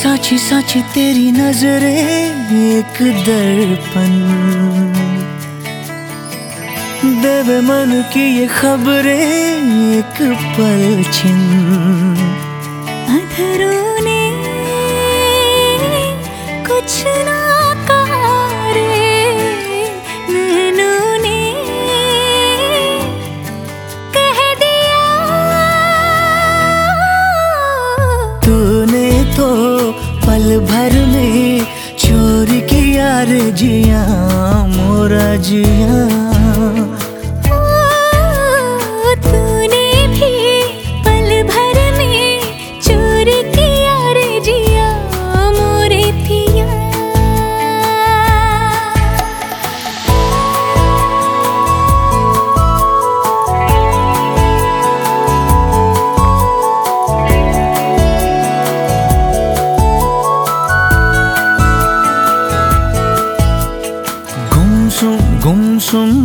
साची साची तेरी नजरे एक दर्पण। देवे मन की ये खबरें एक पल छिन अधरों मोरा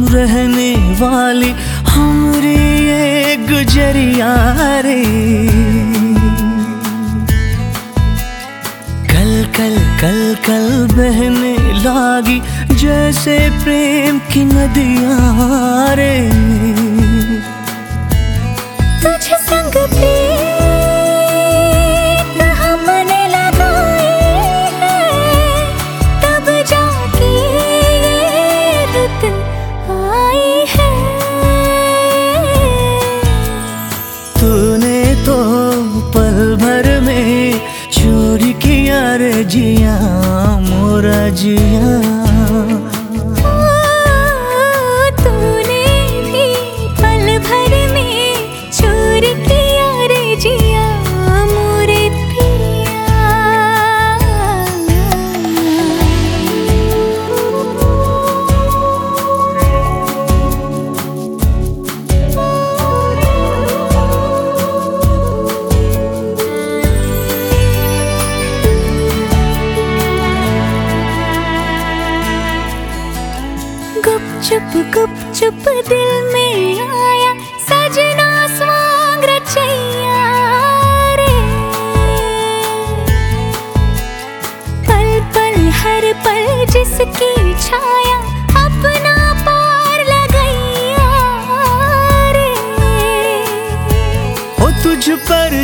रहने वाली, हमारी ये गुजरिया रे। कल कल कल कल बहने लागी, जैसे प्रेम की नदियाँ रे। जिया मोरा जिया। चुप, गुप चुप दिल में आया, सजना स्वांग रे। पल पल, हर पल जिसकी छाया, अपना पार लगैया रे। ओ तुझ पर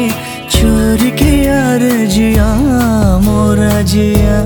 dia